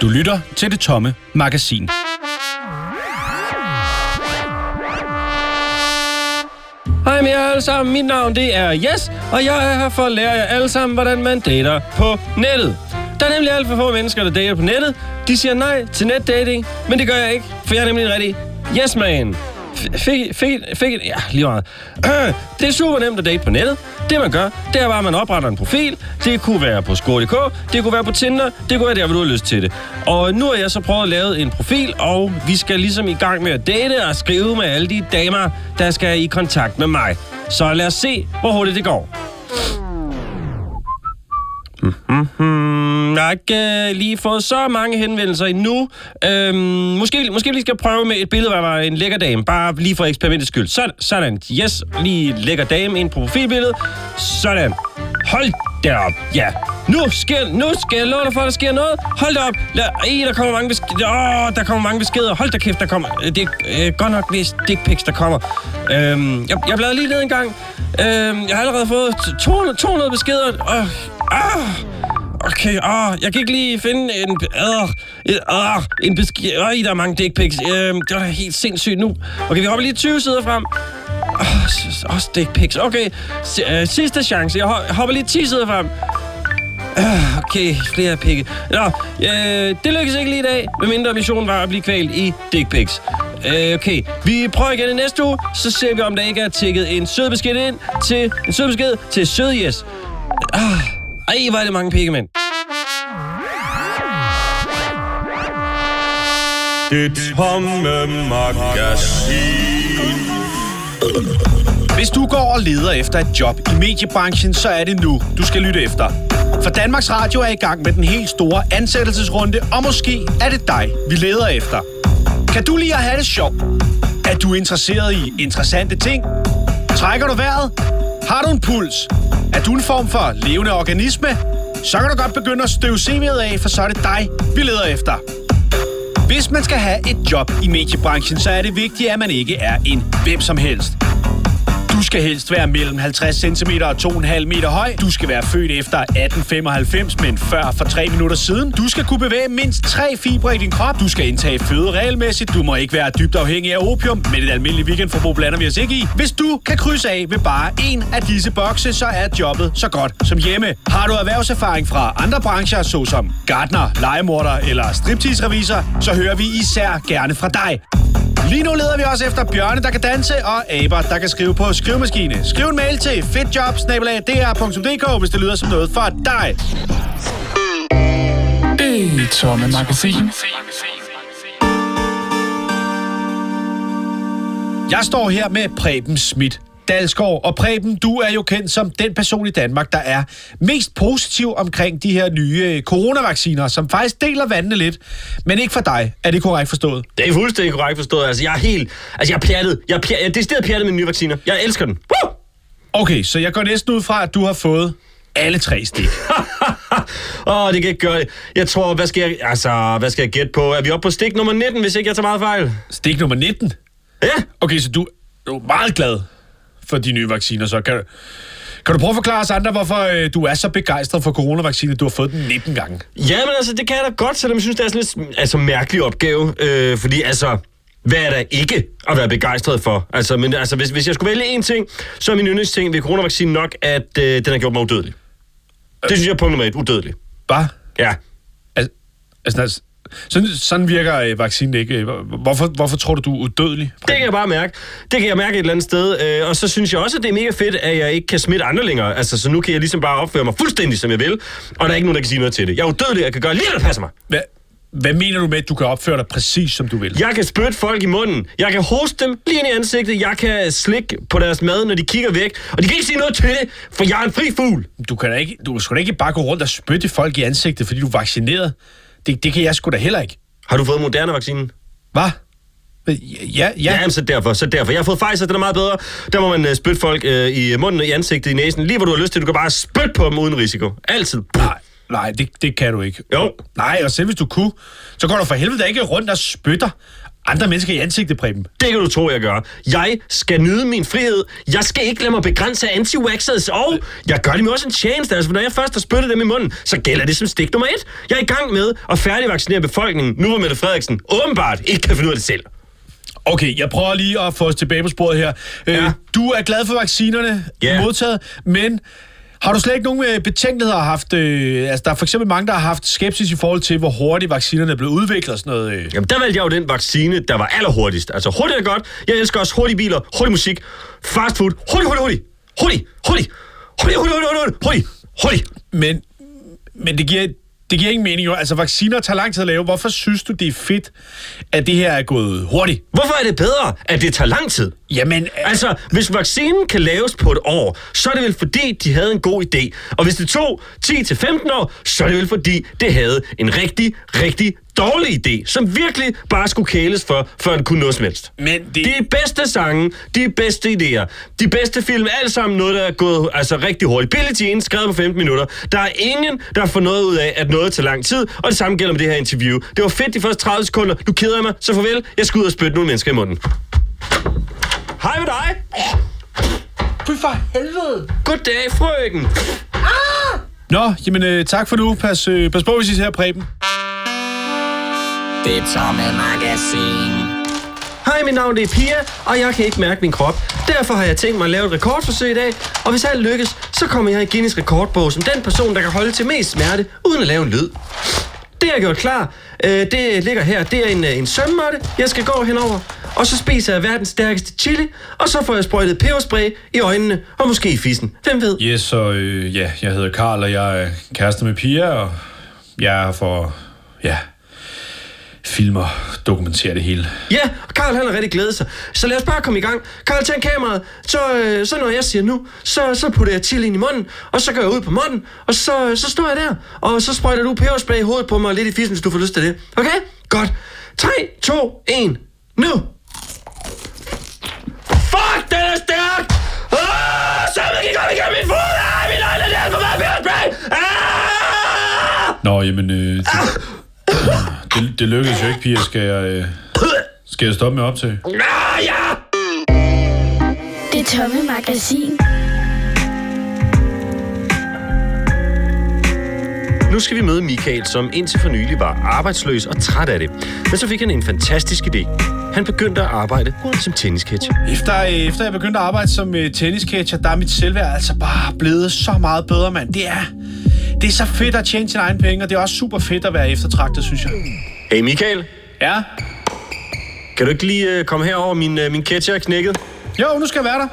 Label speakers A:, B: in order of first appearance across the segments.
A: Du lytter til Det Tomme Magasin.
B: Hej med jer alle sammen, mit navn det er Jes, og jeg er her for at lære jer alle sammen, hvordan man dater på nettet. Der er nemlig alt for få mennesker, der dater på nettet. De siger nej til netdating, men det gør jeg ikke, for jeg er nemlig en rigtig yes-man. Fik, fik, fik, ja, lige meget. Det er super nemt at date på nettet. Det man gør, det er bare, at man opretter en profil. Det kunne være på skole.dk, det kunne være på Tinder, det kunne være der, hvor du har lyst til det. Og nu har jeg så prøvet at lave en profil, og vi skal ligesom i gang med at date og skrive med alle de damer, der skal i kontakt med mig. Så lad os se, hvor hurtigt det går. Mm, jeg har ikke øh, lige fået så mange henvendelser endnu. Øhm, måske, måske vi lige skal prøve med et billede, hvor der var en lækker dame. Bare lige for eksperimentets skyld. Så, sådan. Yes, lige lækker dame ind på profilbilledet. Sådan. Hold da op. Ja. Nu, sker, nu skal jeg love dig for, at der sker noget. Hold da op. Lad, ej, der kommer mange beskeder. Åh, der kommer mange beskeder. Hold da kæft, der kommer. Det er øh, godt nok vist dick pics, der kommer. Øhm, jeg, jeg bladrede lige ned en gang. Øhm, jeg har allerede fået 200, 200 beskeder. Øh, ah, Okay, ah, jeg kan ikke lige finde en, øh, en, øh, en besked. Øj, der er mange dick pics. Øh, det var da helt sindssygt nu. Okay, vi hopper lige 20 sider frem. Åh, også dick pics. Okay, s- øh, sidste chance. Jeg hopper lige 10 sider frem. Øh, okay, flere pikke. Nå, øh, det lykkedes ikke lige i dag, medmindre missionen var at blive kvalt i dick pics. Øh, okay, vi prøver igen i næste uge, så ser vi, om der ikke er tækket en sød besked ind til en sød besked til sød yes. Ah, ej, hvor er det mange pikke, mand.
C: Det tomme magasin.
A: Hvis du går og leder efter et job i mediebranchen, så er det nu, du skal lytte efter. For Danmarks Radio er i gang med den helt store ansættelsesrunde, og måske er det dig, vi leder efter. Kan du lide at have det sjovt? Er du interesseret i interessante ting? Trækker du vejret? Har du en puls? Er du en form for levende organisme? Så kan du godt begynde at støve CV'et af, for så er det dig, vi leder efter. Hvis man skal have et job i mediebranchen, så er det vigtigt, at man ikke er en hvem som helst. Du skal helst være mellem 50 cm og 2,5 meter høj. Du skal være født efter 1895, men før for 3 minutter siden. Du skal kunne bevæge mindst tre fibre i din krop. Du skal indtage føde regelmæssigt. Du må ikke være dybt afhængig af opium, men et almindeligt weekendforbrug blander vi os ikke i. Hvis du kan krydse af ved bare en af disse bokse, så er jobbet så godt som hjemme. Har du erhvervserfaring fra andre brancher, såsom gartner, legemorder eller striptease-revisor, så hører vi især gerne fra dig. Lige nu leder vi også efter bjørne, der kan danse, og aber, der kan skrive på skrivemaskine. Skriv en mail til fedjobs.dr.dk, hvis det lyder som noget for dig.
D: Det tomme magasin.
A: Jeg står her med Preben Schmidt. Dalsgaard. Og Preben, du er jo kendt som den person i Danmark, der er mest positiv omkring de her nye øh, coronavacciner, som faktisk deler vandene lidt. Men ikke for dig. Er det korrekt forstået?
B: Det er fuldstændig korrekt forstået. Altså, jeg er helt... Altså, jeg er pjattet. Jeg er, pjattet. jeg er decideret pjattet med nye vacciner. Jeg elsker den. Woo!
A: Okay, så jeg går næsten ud fra, at du har fået alle tre stik.
B: Åh, oh, det kan ikke gøre det. Jeg tror, hvad skal jeg... Altså, hvad skal jeg gætte på? Er vi oppe på stik nummer 19, hvis ikke jeg tager meget fejl?
A: Stik nummer 19?
B: Ja.
A: Okay, så du, du er meget glad for de nye vacciner, så kan, kan du prøve at forklare os andre, hvorfor øh, du er så begejstret for coronavacciner, du har fået den 19 gange?
B: Jamen altså, det kan jeg da godt, selvom jeg synes, det er sådan lidt altså, mærkelig opgave. Øh, fordi altså, hvad er der ikke at være begejstret for? Altså, men altså, hvis, hvis jeg skulle vælge en ting, så er min yndlingsting ved coronavaccinen nok, at øh, den har gjort mig udødelig. Det synes jeg er punkt nummer et, udødelig.
A: Bare?
B: Ja.
A: Altså, altså, sådan, sådan virker øh, vaccinen ikke. Hvorfor, hvorfor tror du, du er udødelig?
B: Det kan jeg bare mærke. Det kan jeg mærke et eller andet sted. Øh, og så synes jeg også, at det er mega fedt, at jeg ikke kan smitte andre længere. Altså, så nu kan jeg ligesom bare opføre mig fuldstændig, som jeg vil. Og der er ikke nogen, der kan sige noget til det. Jeg er udødelig, jeg kan gøre lige, hvad der passer mig.
A: Hvad, hvad mener du med, at du kan opføre dig præcis, som du vil?
B: Jeg kan spytte folk i munden. Jeg kan hoste dem lige ind i ansigtet. Jeg kan slikke på deres mad, når de kigger væk. Og de kan ikke sige noget til det, for jeg er en fri fugl.
A: Du kan da ikke, du skal da ikke bare gå rundt og spytte folk i ansigtet, fordi du er vaccineret. Det, det kan jeg sgu da heller ikke.
B: Har du fået Moderna-vaccinen?
A: Hvad? Ja, ja.
B: Ja, jamen, så derfor, så derfor. Jeg har fået Pfizer, den er meget bedre. Der må man uh, spytte folk uh, i munden, i ansigtet, i næsen. Lige hvor du har lyst til. Du kan bare spytte på dem uden risiko. Altid.
A: Nej, nej det, det kan du ikke.
B: Jo.
A: Nej, og selv hvis du kunne, så går du for helvede ikke rundt og spytter andre mennesker i ansigtet, Preben.
B: Det kan du tro, jeg gør. Jeg skal nyde min frihed. Jeg skal ikke lade mig begrænse af anti-waxers. Og jeg gør dem også en tjeneste. Altså, når jeg først har spyttet dem i munden, så gælder det som stik nummer et. Jeg er i gang med at færdigvaccinere befolkningen, nu hvor Mette Frederiksen åbenbart ikke kan finde ud af det selv.
A: Okay, jeg prøver lige at få os tilbage på sporet her. Øh,
B: Ja.
A: Du er glad for vaccinerne,
B: Ja.
A: modtaget, men har du slet ikke nogen øh, betænkeligheder haft? Øh, altså, der er for eksempel mange, der har haft skepsis i forhold til, hvor hurtigt vaccinerne er blevet udviklet og sådan noget. Øh.
B: Jamen, der valgte jeg jo den vaccine, der var allerhurtigst. Altså, hurtigt er godt. Jeg elsker også hurtige biler, hurtig musik, fast food. Hurtigt, hurtigt, hurtigt. Hurtigt, hurtigt. Hurtigt, hurtigt, hurtigt, hurtigt. Hurtigt, hurtigt.
A: Men, men det giver, det giver ingen mening jo. Altså, vacciner tager lang tid at lave. Hvorfor synes du, det er fedt, at det her er gået hurtigt?
B: Hvorfor er det bedre, at det tager lang tid?
A: Jamen,
B: Altså, hvis vaccinen kan laves på et år, så er det vel fordi, de havde en god idé. Og hvis det tog 10-15 år, så er det vel fordi, det havde en rigtig, rigtig dårlig idé, som virkelig bare skulle kæles for, før den kunne noget som helst.
A: Men det-
B: De bedste sange, de bedste idéer, de bedste film, alt sammen noget, der er gået altså, rigtig hurtigt. Billie Jean, skrevet på 15 minutter. Der er ingen, der får noget ud af, at noget tager lang tid, og det samme gælder med det her interview. Det var fedt de første 30 sekunder. Nu keder mig, så farvel. Jeg skal ud og spytte nogle mennesker i munden. Hej med dig.
A: Fy for helvede!
B: Goddag, frøken.
A: Nå, jamen øh, tak for nu. Pas, øh, pas på, hvis I ser Preben.
D: Det tomme magasin.
B: Hej, mit navn det er Pia, og jeg kan ikke mærke min krop. Derfor har jeg tænkt mig at lave et rekordforsøg i dag, og hvis alt lykkes, så kommer jeg i Guinness rekordbog som den person, der kan holde til mest smerte, uden at lave en lyd. Det jeg har gjort klar, øh, det ligger her. Det er en, øh, en sømmåtte, jeg skal gå henover. Og så spiser jeg verdens stærkeste chili, og så får jeg sprøjtet peberspray i øjnene, og måske i fissen. Hvem ved?
A: Yes, så øh, ja, jeg hedder Karl, og jeg er kæreste med Pia, og jeg er for, ja, filmer, dokumentere det hele.
B: Ja, og Karl han har rigtig glædet sig. Så lad os bare komme i gang. Karl, tænd kameraet. Så, øh, så når jeg siger nu, så, så putter jeg chili ind i munden, og så går jeg ud på munden, og så, så står jeg der, og så sprøjter du peberspray i hovedet på mig lidt i fissen, hvis du får lyst til det. Okay? Godt. 3, 2, 1, nu! Fuck, den er stærk! Ah, så vil jeg komme igennem min fod! Ah, min øjne er alt for meget peberspray! Ah!
A: Nå, jamen, øh, det, det, det lykkedes jo ikke, Pia. Skal jeg, øh, skal jeg stoppe med op til?
B: Ah, ja!
E: Det tomme magasin.
B: Nu skal vi møde Michael, som indtil for nylig var arbejdsløs og træt af det. Men så fik han en fantastisk idé. Han begyndte at arbejde som tennisketcher.
A: Efter, øh, efter jeg begyndte at arbejde som øh, tennisketcher, der er mit selvværd altså bare blevet så meget bedre, mand. Det er, det er så fedt at tjene sine egne penge, og det er også super fedt at være eftertragtet, synes jeg.
B: Hey Michael,
A: Ja,
B: kan du ikke lige uh, komme herover? Min, uh, min catcher er knækket.
A: jo, nu skal jeg være der.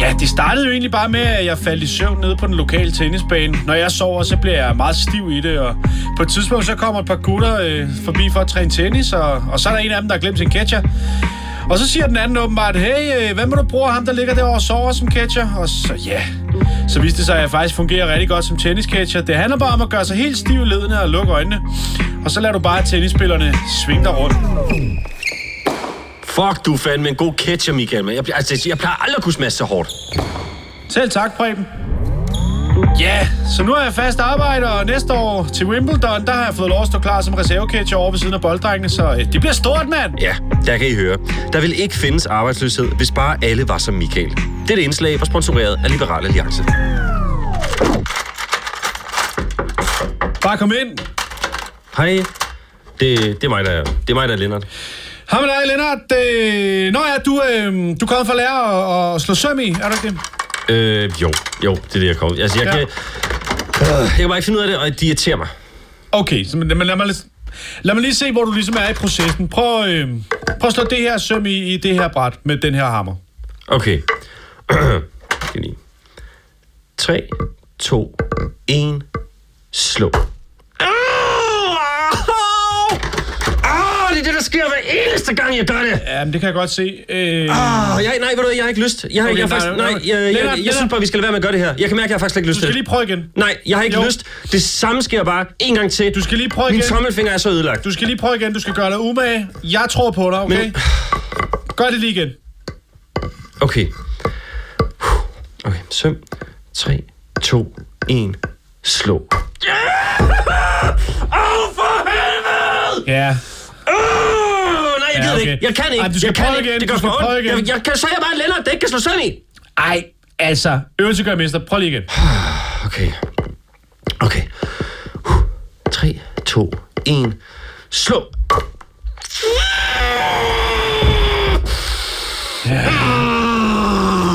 A: Ja, det startede jo egentlig bare med, at jeg faldt i søvn nede på den lokale tennisbane. Når jeg sover, så bliver jeg meget stiv i det, og på et tidspunkt så kommer et par gutter øh, forbi for at træne tennis, og, og så er der en af dem, der har glemt sin catcher. Og så siger den anden åbenbart, hey, øh, hvad må du bruge ham, der ligger derovre og sover som catcher? Og så ja, så viste det sig, at jeg faktisk fungerer rigtig godt som tenniscatcher. Det handler bare om at gøre sig helt stiv i ledene og lukke øjnene. Og så lader du bare tennisspillerne svinge dig rundt.
B: Fuck, du er fandme en god catcher, Michael. Men jeg, altså, jeg plejer aldrig at kunne smaske så hårdt.
A: Selv tak, Preben. Ja, så nu er jeg fast arbejde, og næste år til Wimbledon, der har jeg fået lov at stå klar som reservecatcher over ved siden af bolddrengene, så øh, det bliver stort, mand.
B: Ja, der kan I høre. Der vil ikke findes arbejdsløshed, hvis bare alle var som Michael. Dette indslag var sponsoreret af Liberal Alliance.
A: Bare kom ind.
B: Hej. Det, det er mig, der er, det er mig, der er Lennart.
A: Hej med dig, Lennart. Øh, nå ja, du, øh, du er kommet for at lære at, at slå søm i, er du ikke det?
B: Øh, jo, jo, det er det, jeg kommer. Altså, jeg,
A: Ja.
B: kan, øh, jeg kan bare ikke finde ud af det, og det irriterer mig.
A: Okay, så, men, lad, mig, lige- lad mig lige se, hvor du ligesom er i processen. Prøv, øh, prøv at slå det her søm i, i det her bræt med den her hammer.
B: Okay. Skal lige. 3, 2, 1, slå. Au! Au! Au! Det er det, der sker hver eneste gang, jeg gør det.
A: Ja, men det kan jeg godt se. Øh,
B: Ah, jeg, nej, ved du jeg har ikke lyst. Jeg, har,
A: Okay,
B: jeg,
A: nej,
B: faktisk,
A: nej,
B: jeg, jeg, jeg, jeg, synes bare, vi skal lade være med at gøre det her. Jeg kan mærke, at jeg har faktisk ikke
A: du
B: lyst
A: skal
B: til
A: lige
B: det.
A: prøve igen.
B: Nej, jeg har ikke
A: Jo.
B: lyst. Det samme sker bare en gang til.
A: Du skal lige prøve
B: Min
A: igen.
B: tommelfinger er så ødelagt.
A: Du skal lige prøve igen. Du skal gøre dig umage. Jeg tror på dig, okay?
B: Men-
A: Gør det lige igen.
B: Okay. Okay, søm. 3, 2, 1, slå. Åh, for helvede!
A: Ja.
B: Åh! Det
A: Okay.
B: ikke. Jeg kan ikke.
A: Ej, du skal
B: jeg kan ikke.
A: igen.
B: Det gør for ondt. Jeg, jeg kan, så jeg bare en Lennart, det ikke kan slå sådan i.
A: Ej, altså, øvelse gør mester. Prøv lige igen.
B: Okay. Okay. 3, 2, 1. Slå.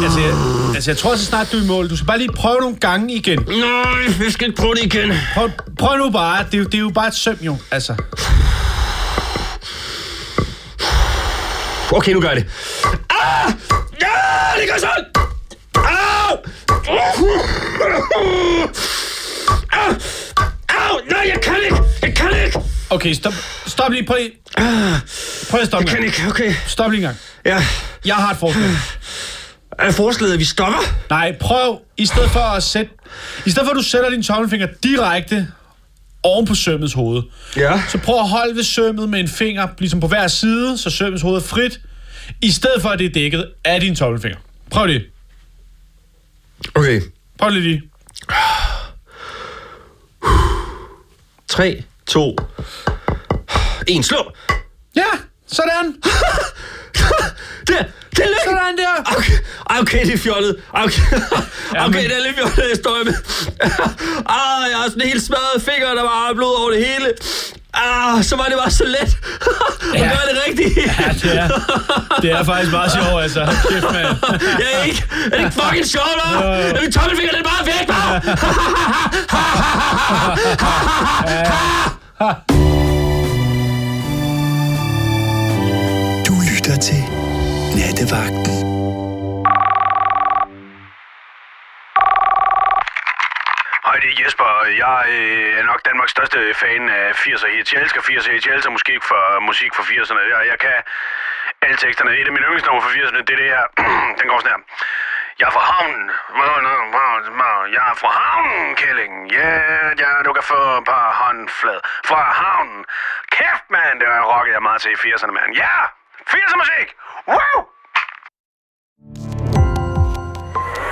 A: Altså, jeg, altså, jeg tror så snart, du er i mål. Du skal bare lige prøve nogle gange igen.
B: Nej, jeg skal ikke prøve det igen.
A: Prøv, prøv nu bare. Det er, jo, det er jo bare et søm, jo. Altså.
B: Okay, nu gør jeg det. Ah! Ja, det gør så ondt! Au! Au! Nej, jeg kan ikke! Jeg kan ikke!
A: Okay, stop, stop lige. Prøv lige. Prøv at stoppe
B: Jeg kan ikke, okay.
A: Stop lige en gang.
B: Ja.
A: Jeg har et forslag.
B: Er forslaget, at vi stopper?
A: Nej, prøv i stedet for at sætte... I stedet for, at du sætter din tommelfinger direkte oven på sømmets hoved,
B: Ja.
A: så prøv at holde ved sømmet med en finger, ligesom på hver side, så sømmets hoved er frit, i stedet for, at det er dækket af din tommelfinger. Prøv det.
B: Okay.
A: Prøv det lige.
B: 3, 2, 1. Slå!
A: Ja, sådan.
B: Det, det er lykke!
A: Sådan der.
B: Okay, Ej, okay, det er fjollet. Okay, okay det er lidt fjollet, jeg står med. Ah, jeg har sådan en helt smadret finger, der var blod over det hele. Ah, så var det bare så let at
A: Ja.
B: gøre det rigtigt.
A: Ja, det er, det er faktisk meget sjovt, altså. Kæft, mand.
B: Jeg er ikke, er det ikke fucking sjovt, hva'? Er min tommelfinger, den er bare væk, hva'?
F: Nattevagten.
G: Hej, det er Jesper. Jeg øh, er nok Danmarks største fan af 80'er hits. Jeg elsker 80'er hits. Jeg elsker musik for, musik for 80'erne. Jeg, jeg kan alle teksterne. Et af mine yndlingsnumre fra 80'erne, det er det her. Den går sådan her. Jeg er fra havnen. Jeg er fra havnen, Kælling. Ja, ja, du kan få et par håndflad. Fra havnen. Kæft, mand. Det har jeg rocket jeg meget til i 80'erne, mand. Ja! 80'er musik! Woo!